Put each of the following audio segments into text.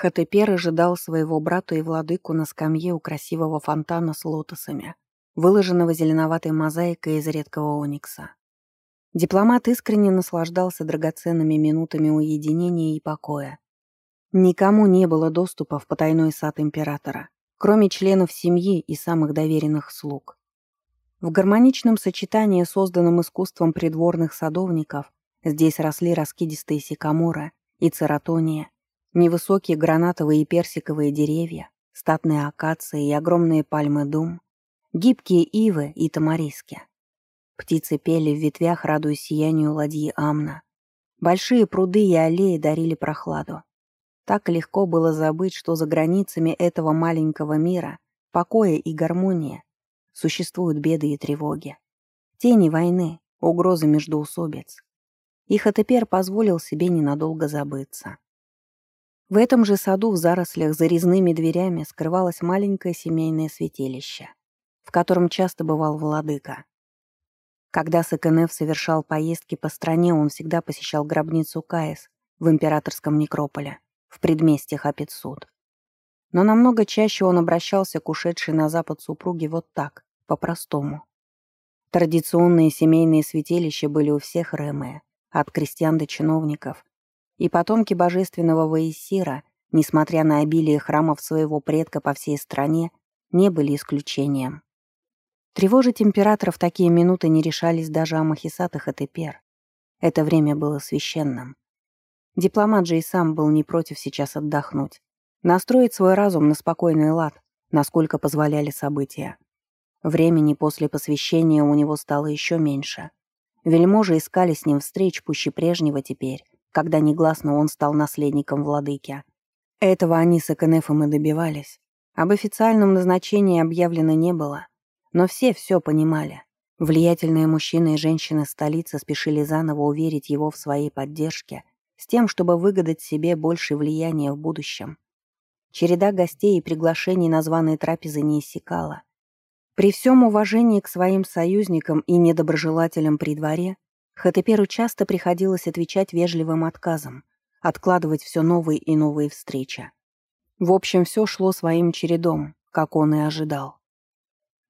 Хатепер ожидал своего брата и владыку на скамье у красивого фонтана с лотосами, выложенного зеленоватой мозаикой из редкого оникса. Дипломат искренне наслаждался драгоценными минутами уединения и покоя. Никому не было доступа в потайной сад императора, кроме членов семьи и самых доверенных слуг. В гармоничном сочетании, созданном искусством придворных садовников, здесь росли раскидистые сикаморы и цератония, Невысокие гранатовые и персиковые деревья, статные акации и огромные пальмы дум, гибкие ивы и тамариски. Птицы пели в ветвях, радуясь сиянию ладьи Амна. Большие пруды и аллеи дарили прохладу. Так легко было забыть, что за границами этого маленького мира, покоя и гармония, существуют беды и тревоги. Тени войны, угрозы междоусобиц. И Хатепер позволил себе ненадолго забыться. В этом же саду в зарослях за резными дверями скрывалось маленькое семейное святилище, в котором часто бывал владыка. Когда Сакенев совершал поездки по стране, он всегда посещал гробницу Каис в императорском некрополе, в предместьях Апицуд. Но намного чаще он обращался к ушедшей на запад супруге вот так, по-простому. Традиционные семейные святилища были у всех Рэмэ, от крестьян до чиновников, и потомки божественного Ваесира, несмотря на обилие храмов своего предка по всей стране, не были исключением. Тревожить императора такие минуты не решались даже Амахисатах и Тепер. Это время было священным. Дипломат же и сам был не против сейчас отдохнуть, настроить свой разум на спокойный лад, насколько позволяли события. Времени после посвящения у него стало еще меньше. Вельможи искали с ним встреч пуще прежнего теперь, когда негласно он стал наследником владыки. Этого они с Эконефом и добивались. Об официальном назначении объявлено не было, но все все понимали. Влиятельные мужчины и женщины столицы спешили заново уверить его в своей поддержке с тем, чтобы выгадать себе больше влияния в будущем. Череда гостей и приглашений на званые трапезы не иссякала. При всем уважении к своим союзникам и недоброжелателям при дворе, Хатеперу часто приходилось отвечать вежливым отказом, откладывать все новые и новые встречи. В общем, все шло своим чередом, как он и ожидал.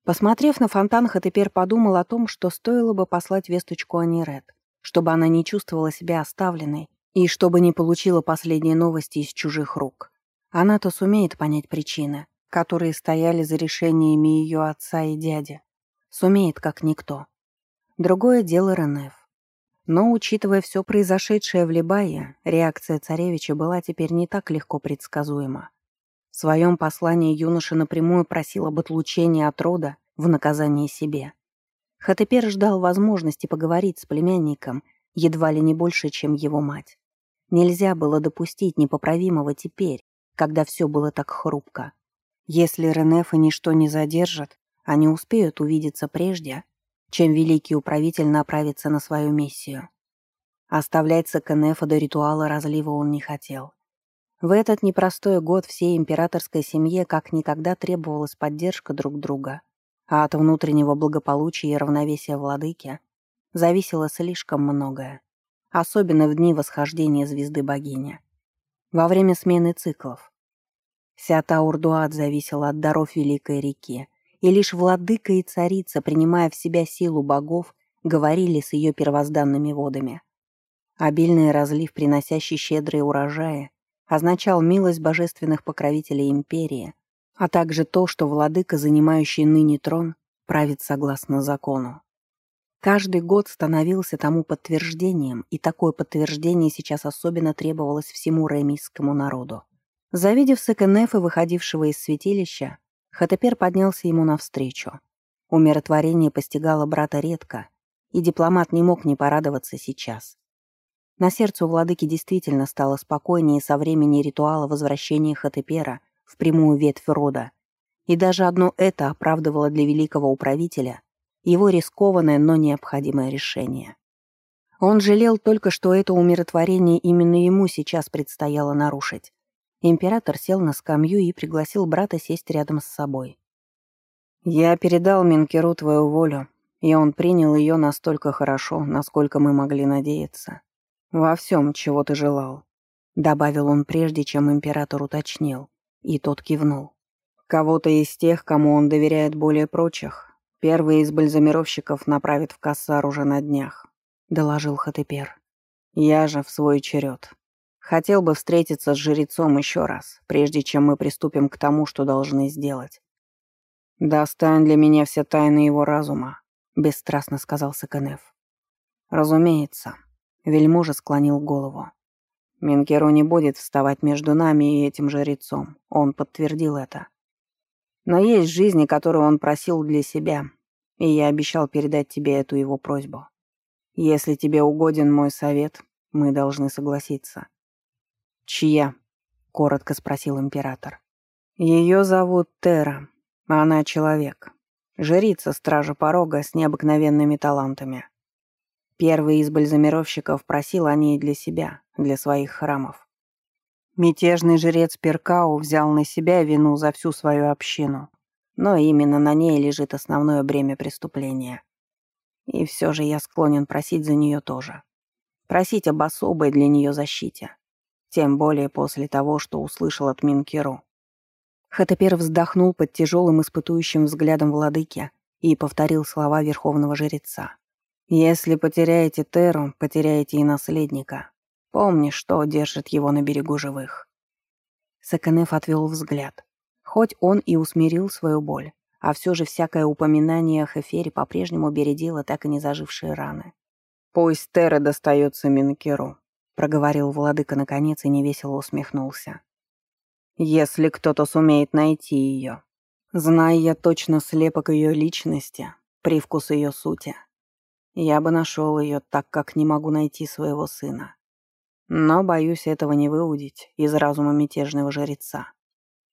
Посмотрев на фонтан, Хатепер подумал о том, что стоило бы послать весточку Аниред, чтобы она не чувствовала себя оставленной и чтобы не получила последние новости из чужих рук. Она-то сумеет понять причины, которые стояли за решениями ее отца и дяди. Сумеет, как никто. Другое дело Ренеф. Но, учитывая все произошедшее в Либае, реакция царевича была теперь не так легко предсказуема. В своем послании юноша напрямую просил об отлучении от рода в наказание себе. Хатепер ждал возможности поговорить с племянником, едва ли не больше, чем его мать. Нельзя было допустить непоправимого теперь, когда все было так хрупко. Если Ренефа ничто не задержит, они успеют увидеться прежде, чем великий управитель направится на свою миссию. Оставлять Сакенефа до ритуала разлива он не хотел. В этот непростой год всей императорской семье как никогда требовалась поддержка друг друга, а от внутреннего благополучия и равновесия владыки зависело слишком многое, особенно в дни восхождения звезды богини. Во время смены циклов. Вся Таурдуат зависела от даров Великой реки, и лишь владыка и царица, принимая в себя силу богов, говорили с ее первозданными водами. Обильный разлив, приносящий щедрые урожаи, означал милость божественных покровителей империи, а также то, что владыка, занимающий ныне трон, правит согласно закону. Каждый год становился тому подтверждением, и такое подтверждение сейчас особенно требовалось всему ремийскому народу. Завидев Секенефа, выходившего из святилища, Хатепер поднялся ему навстречу. Умиротворение постигало брата редко, и дипломат не мог не порадоваться сейчас. На сердце у владыки действительно стало спокойнее со времени ритуала возвращения Хатепера в прямую ветвь рода, и даже одно это оправдывало для великого управителя его рискованное, но необходимое решение. Он жалел только, что это умиротворение именно ему сейчас предстояло нарушить. Император сел на скамью и пригласил брата сесть рядом с собой. «Я передал Минкеру твою волю, и он принял ее настолько хорошо, насколько мы могли надеяться. Во всем, чего ты желал. добавил он прежде, чем император уточнил, и тот кивнул. Кого-то из тех, кому он доверяет более прочих, первый из бальзамировщиков направит в Кассар уже на днях, доложил Хатепер. Я же в свой черед. Хотел бы встретиться с жрецом еще раз, прежде чем мы приступим к тому, что должны сделать. «Достань для меня все тайны его разума», — бесстрастно сказал Саканев. «Разумеется», — вельможа склонил голову. «Минкеру не будет вставать между нами и этим жрецом, он подтвердил это. Но есть жизни, которую он просил для себя, и я обещал передать тебе эту его просьбу. Если тебе угоден мой совет, мы должны согласиться». «Чья?» — коротко спросил император. «Ее зовут Тера. Она человек. Жрица стража порога с необыкновенными талантами. Первый из бальзамировщиков просил о ней для себя, для своих храмов. Мятежный жрец Перкау взял на себя вину за всю свою общину, но именно на ней лежит основное бремя преступления. И все же я склонен просить за нее тоже. Просить об особой для нее защите. Тем более после того, что услышал от Минкеру. Хатепер вздохнул под тяжелым испытующим взглядом владыки и повторил слова верховного жреца. «Если потеряете Теру, потеряете и наследника. Помни, что держит его на берегу живых». Саканеф отвел взгляд. Хоть он и усмирил свою боль, а все же всякое упоминание о Хефере по-прежнему бередило так и не зажившие раны. «Пусть Тера достается Минкеру», проговорил владыка наконец и невесело усмехнулся. «Если кто-то сумеет найти ее, зная я точно слепок ее личности, привкус ее сути, я бы нашел ее так, как не могу найти своего сына. Но боюсь этого не выудить из разума мятежного жреца.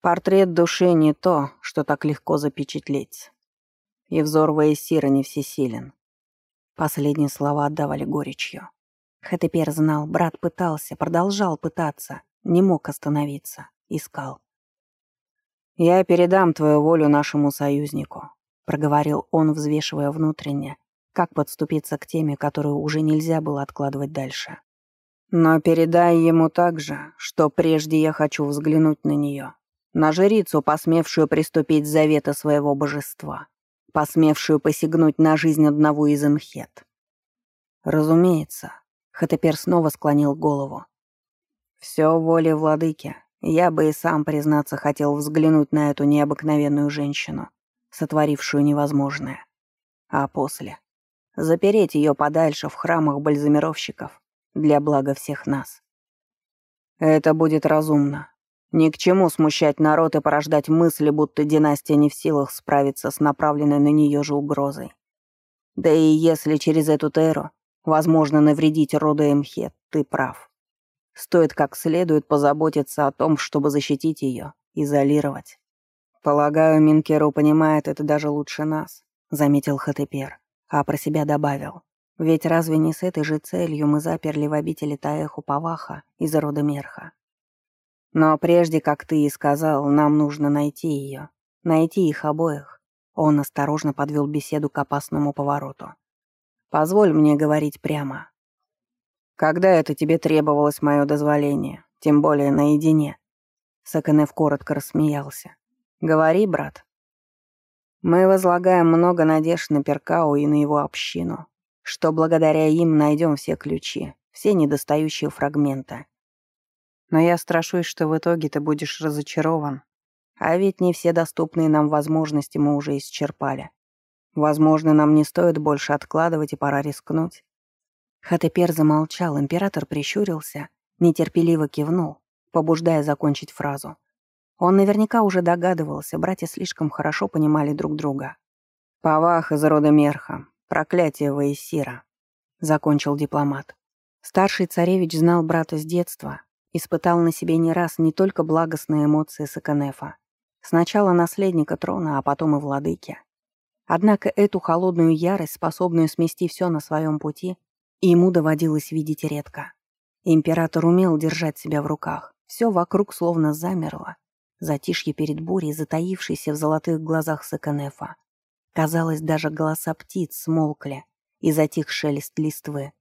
Портрет души не то, что так легко запечатлеть. И взор Ваесира не всесилен. Последние слова отдавали горечью. Хатепер знал, брат пытался, продолжал пытаться, не мог остановиться, искал. «Я передам твою волю нашему союзнику», — проговорил он, взвешивая внутренне, как подступиться к теме, которую уже нельзя было откладывать дальше. «Но передай ему также, что прежде я хочу взглянуть на нее, на жрицу, посмевшую приступить завета своего божества, посмевшую посягнуть на жизнь одного из имхет. Разумеется, Хатепер снова склонил голову. «Все воля владыки. Я бы и сам, признаться, хотел взглянуть на эту необыкновенную женщину, сотворившую невозможное. А после — запереть ее подальше в храмах бальзамировщиков для блага всех нас. Это будет разумно. Ни к чему смущать народ и порождать мысли, будто династия не в силах справиться с направленной на нее же угрозой. Да и если через эту теру Возможно, навредить роду Эмхет, ты прав. Стоит как следует позаботиться о том, чтобы защитить ее, изолировать. Полагаю, Минкеру понимает это даже лучше нас, заметил Хатепер, а про себя добавил. Ведь разве не с этой же целью мы заперли в обители Таэху Паваха из рода Мерха? Но прежде, как ты и сказал, нам нужно найти ее. Найти их обоих. Он осторожно подвел беседу к опасному повороту. Позволь мне говорить прямо. Когда это тебе требовалось мое дозволение, тем более наедине?» Саканев коротко рассмеялся. «Говори, брат». «Мы возлагаем много надежд на Перкау и на его общину, что благодаря им найдем все ключи, все недостающие фрагменты. Но я страшусь, что в итоге ты будешь разочарован, а ведь не все доступные нам возможности мы уже исчерпали. Возможно, нам не стоит больше откладывать и пора рискнуть. Хатепер замолчал, император прищурился, нетерпеливо кивнул, побуждая закончить фразу. Он наверняка уже догадывался, братья слишком хорошо понимали друг друга. «Павах из рода Мерха, проклятие Ваесира», — закончил дипломат. Старший царевич знал брата с детства, испытал на себе не раз не только благостные эмоции Саканефа. Сначала наследника трона, а потом и владыки. Однако эту холодную ярость, способную смести все на своем пути, ему доводилось видеть редко. Император умел держать себя в руках. Все вокруг словно замерло. Затишье перед бурей, затаившейся в золотых глазах Саканефа. Казалось, даже голоса птиц смолкли, и затих шелест листвы.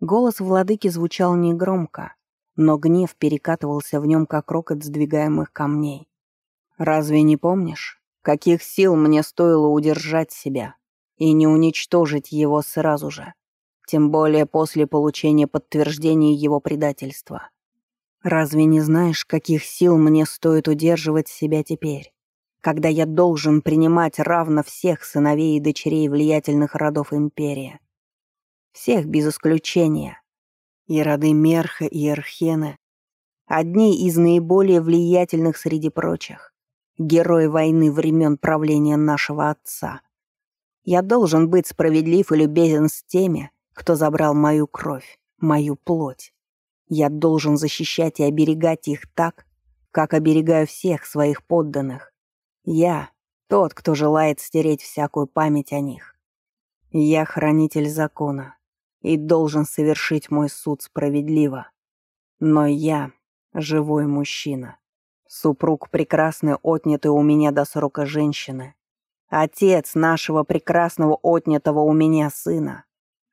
Голос владыки звучал негромко, но гнев перекатывался в нем, как рокот сдвигаемых камней. «Разве не помнишь, каких сил мне стоило удержать себя и не уничтожить его сразу же, тем более после получения подтверждения его предательства? Разве не знаешь, каких сил мне стоит удерживать себя теперь, когда я должен принимать равно всех сыновей и дочерей влиятельных родов империи? Всех без исключения. И роды Мерха и Эрхена — одни из наиболее влиятельных среди прочих, герои войны времен правления нашего отца. Я должен быть справедлив и любезен с теми, кто забрал мою кровь, мою плоть я должен защищать и оберегать их так, как оберегаю всех своих подданных. Я — тот, кто желает стереть всякую память о них. Я хранитель закона и должен совершить мой суд справедливо. Но я — живой мужчина. Супруг прекрасный, отнятый у меня до срока женщины. Отец нашего прекрасного отнятого у меня сына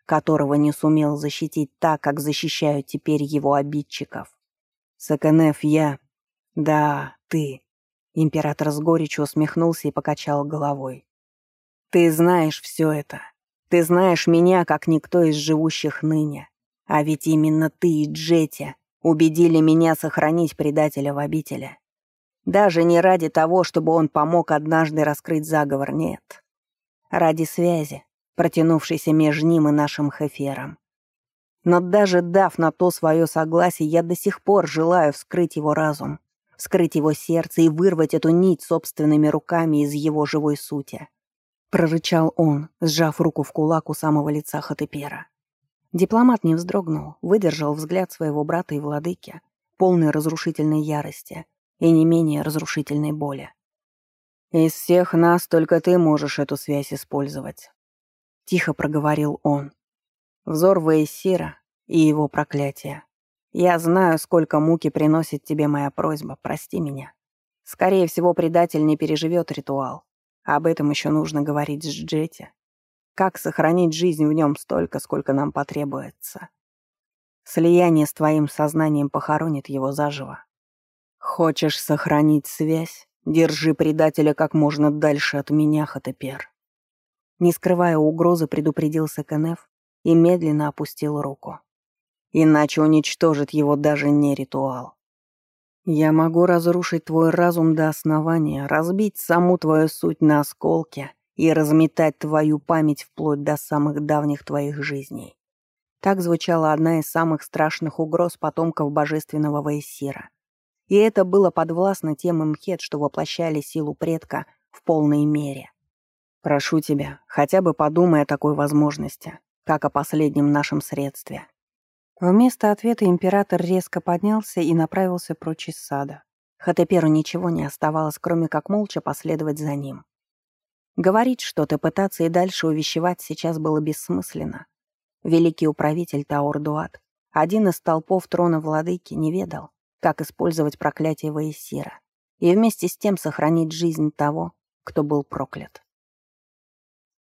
которого не сумел защитить так, как защищаю теперь его обидчиков. Саканеф, я... Да, ты. Император с горечью усмехнулся и покачал головой. Ты знаешь все это. Ты знаешь меня, как никто из живущих ныне. А ведь именно ты и Джетти убедили меня сохранить предателя в обители. Даже не ради того, чтобы он помог однажды раскрыть заговор, нет. Ради связи, протянувшийся между ним и нашим хефером. Но даже дав на то свое согласие, я до сих пор желаю вскрыть его разум, вскрыть его сердце и вырвать эту нить собственными руками из его живой сути. Прорычал он, сжав руку в кулак у самого лица Хатепера. Дипломат не вздрогнул, выдержал взгляд своего брата и владыки, полный разрушительной ярости и не менее разрушительной боли. «Из всех нас только ты можешь эту связь использовать. Тихо проговорил он. Взор Вейсира и его проклятие. Я знаю, сколько муки приносит тебе моя просьба, прости меня. Скорее всего, предатель не переживет ритуал. Об этом еще нужно говорить с Джетти. Как сохранить жизнь в нем столько, сколько нам потребуется. Слияние с твоим сознанием похоронит его заживо. Хочешь сохранить связь? Держи предателя как можно дальше от меня, Хатепер. Не скрывая угрозы, предупредил Секенеф и медленно опустил руку. Иначе уничтожит его даже не ритуал. Я могу разрушить твой разум до основания, разбить саму твою суть на осколки и разметать твою память вплоть до самых давних твоих жизней. Так звучала одна из самых страшных угроз потомков божественного Ваесира. И это было подвластно тем имхет, что воплощали силу предка в полной мере. Прошу тебя, хотя бы подумай о такой возможности, как о последнем нашем средстве». Вместо ответа император резко поднялся и направился прочь из сада. Хатеперу ничего не оставалось, кроме как молча последовать за ним. Говорить что-то, пытаться и дальше увещевать сейчас было бессмысленно. Великий управитель Таурдуат, один из столпов трона владыки, не ведал, как использовать проклятие Ваесира и вместе с тем сохранить жизнь того, кто был проклят.